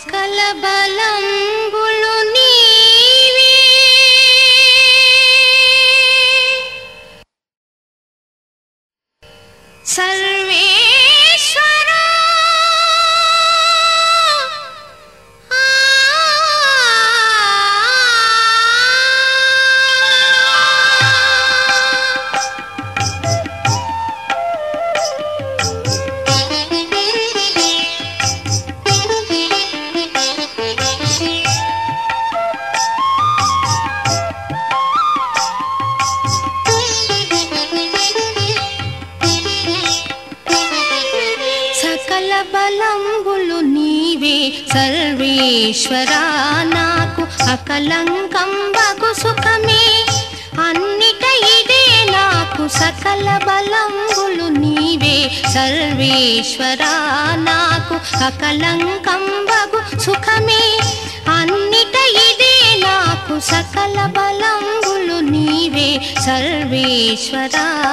कलबल బలంబులు నీవే. సర్వేశ్వరా నాకు అకలంకం బగు సుఖమే. అన్నిట ఇదే నాకు సకల బలంబులు నీవే. సర్వేశ్వరా నాకు అకలంకం బగు సుఖమే. అన్నిట ఇదే నాకు సకల బలంబులు నీవే. సర్వేశ్వరా.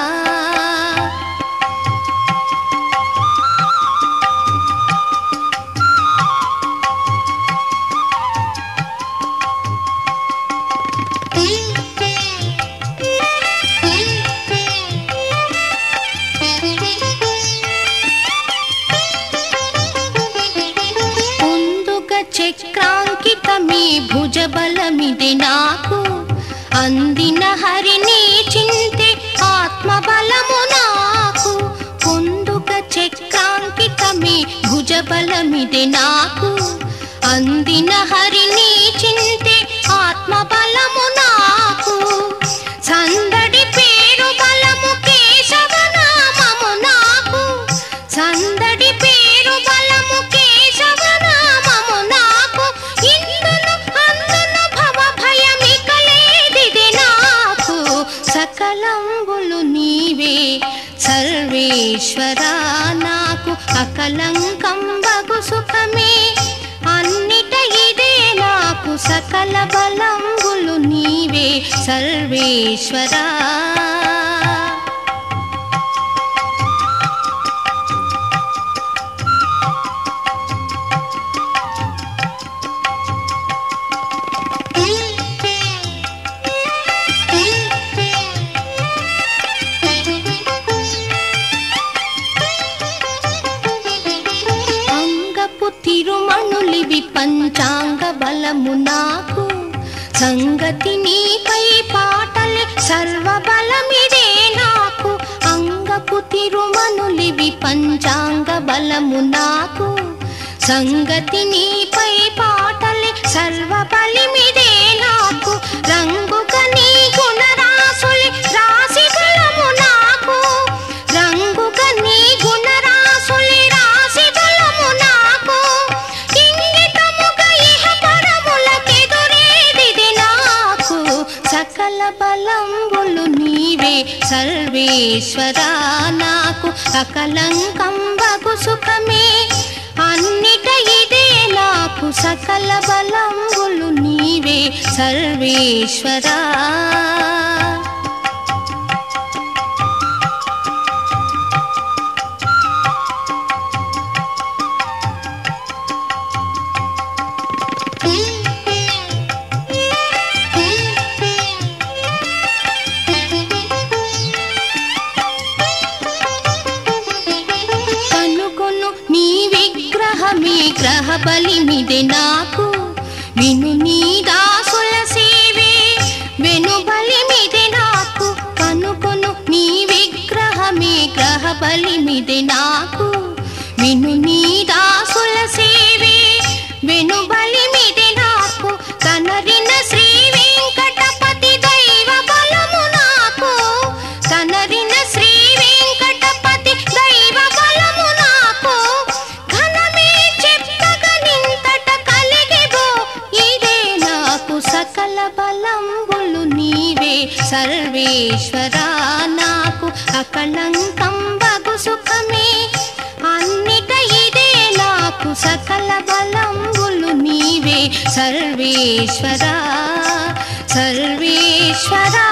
చక్రాంకితమీ భుజబలమిది నాకు. అందిన హరిని చింతే ఆత్మబలము నాకు. ముందుగా చక్రాంకితమీ భుజబలమిది నాకు. అందిన హరి సర్వేశ్వరా నాకు అకలంకం బగు సుఖమే. అన్నిట ఇదే నాకు సకల బలంబులు నీవే. సర్వేశ్వరా. పంచాంగ బలము నాకు. సంగతి నీపై పాటలే సర్వ బలమిదే నాకు. అంగపు తిరుమనులివి పంచాంగ బలము నాకు. సంగతి నీపై పాటలే సర్వ బలిమిదే నాకు. రంగుక నీ సర్వేశ్వరా నాకు సకలంకం బగు సుఖమే. అన్నిట ఇదే నాకు సకల బలంబులు నీవే సర్వేశ్వరా. మీ గ్రహ బలిమిది నాకు. విను నీ దాసుల సకల బలంబులు నీవే సర్వేశ్వరా నాకు అకళంకం బగు సుఖమే. అన్నిట ఇదే నాకు సకల బలంబులు నీవే సర్వేశ్వరా సర్వేశ్వరా.